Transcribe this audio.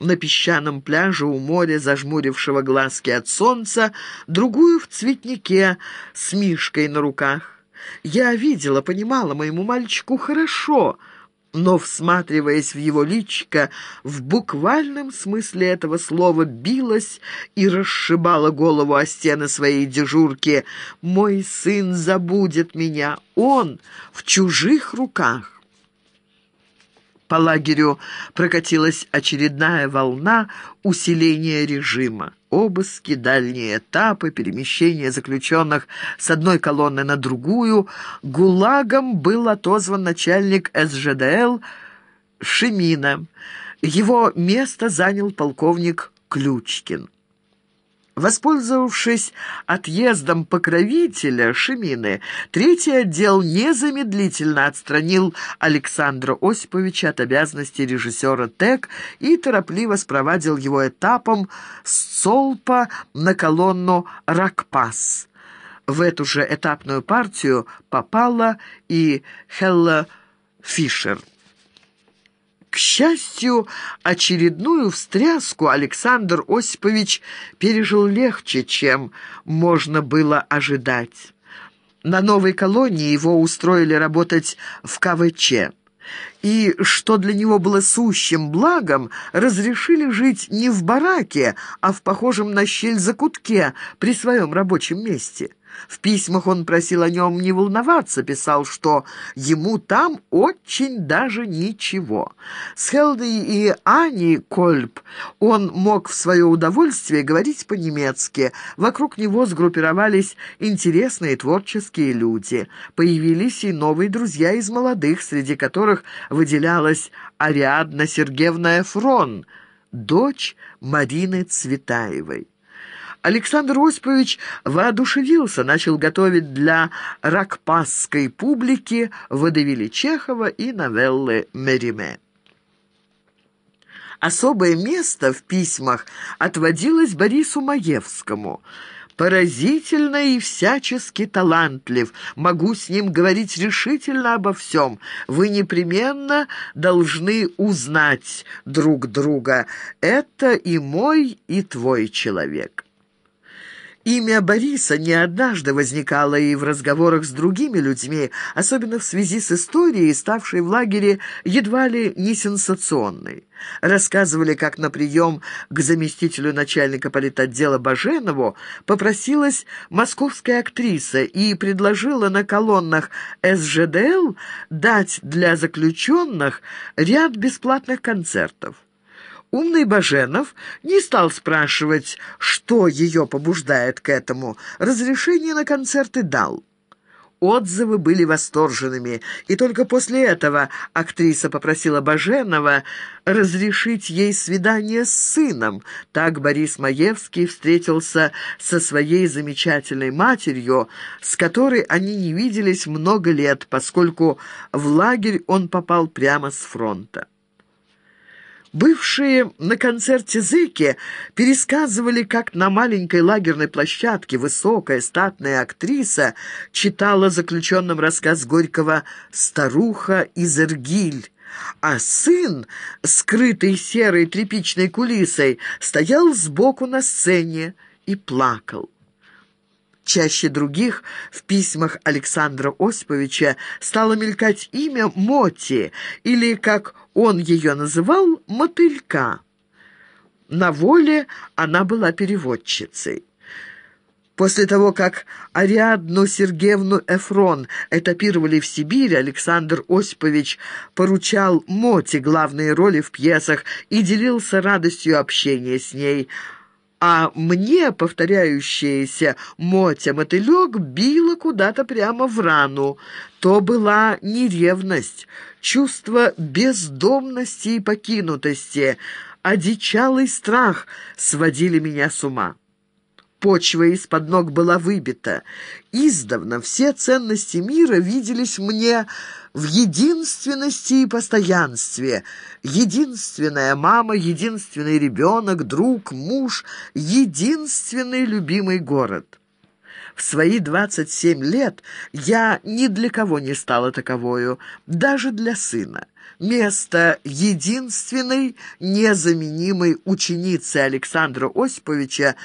на песчаном пляже у моря, зажмурившего глазки от солнца, другую в цветнике с Мишкой на руках. Я видела, понимала моему мальчику хорошо, но, всматриваясь в его личико, в буквальном смысле этого слова билась и расшибала голову о стены своей дежурки. «Мой сын забудет меня, он в чужих руках». По лагерю прокатилась очередная волна усиления режима. Обыски, дальние этапы, перемещение заключенных с одной колонны на другую. ГУЛАГом был отозван начальник СЖДЛ Шемина. Его место занял полковник Ключкин. Воспользовавшись отъездом покровителя Шемины, третий отдел незамедлительно отстранил Александра Осиповича от обязанностей режиссера ТЭК и торопливо спровадил его этапом с Цолпа на колонну «Ракпас». В эту же этапную партию попала и Хелла Фишер. К счастью, очередную встряску Александр Осипович пережил легче, чем можно было ожидать. На новой колонии его устроили работать в КВЧ. И, что для него было сущим благом, разрешили жить не в бараке, а в похожем на щель закутке при своем рабочем месте. В письмах он просил о нем не волноваться, писал, что ему там очень даже ничего. С Хелдой и Ани Кольб он мог в свое удовольствие говорить по-немецки. Вокруг него сгруппировались интересные творческие люди. Появились и новые друзья из молодых, среди которых выделялась Ариадна Сергеевна Эфрон, дочь Марины Цветаевой. Александр Осипович воодушевился, начал готовить для ракпасской публики водевили Чехова и новеллы Мериме. Особое место в письмах отводилось Борису Маевскому – поразительно и всячески талантлив. Могу с ним говорить решительно обо всем. Вы непременно должны узнать друг друга. Это и мой, и твой человек». Имя Бориса не однажды возникало и в разговорах с другими людьми, особенно в связи с историей, ставшей в лагере едва ли не сенсационной. Рассказывали, как на прием к заместителю начальника политотдела Баженову попросилась московская актриса и предложила на колоннах СЖДЛ дать для заключенных ряд бесплатных концертов. Умный Баженов не стал спрашивать, что ее побуждает к этому. Разрешение на концерты дал. Отзывы были восторженными, и только после этого актриса попросила Баженова разрешить ей свидание с сыном. Так Борис Маевский встретился со своей замечательной матерью, с которой они не виделись много лет, поскольку в лагерь он попал прямо с фронта. Бывшие на концерте зыки пересказывали, как на маленькой лагерной площадке высокая статная актриса читала заключенным рассказ Горького «Старуха из Иргиль», а сын, скрытый серой тряпичной кулисой, стоял сбоку на сцене и плакал. Чаще других в письмах Александра Осиповича стало мелькать имя Моти, или, как он ее называл, Мотылька. На воле она была переводчицей. После того, как Ариадну Сергеевну Эфрон этапировали в Сибирь, Александр Осипович поручал Моте главные роли в пьесах и делился радостью общения с ней – а мне повторяющаяся Мотя-мотылек била куда-то прямо в рану. То была не ревность, чувство бездомности и покинутости, одичалый страх сводили меня с ума. Почва из-под ног была выбита. Издавна все ценности мира виделись мне в единственности и постоянстве. Единственная мама, единственный ребенок, друг, муж, единственный любимый город. В свои 27 лет я ни для кого не стала таковою, даже для сына. Место единственной незаменимой ученицы Александра Осиповича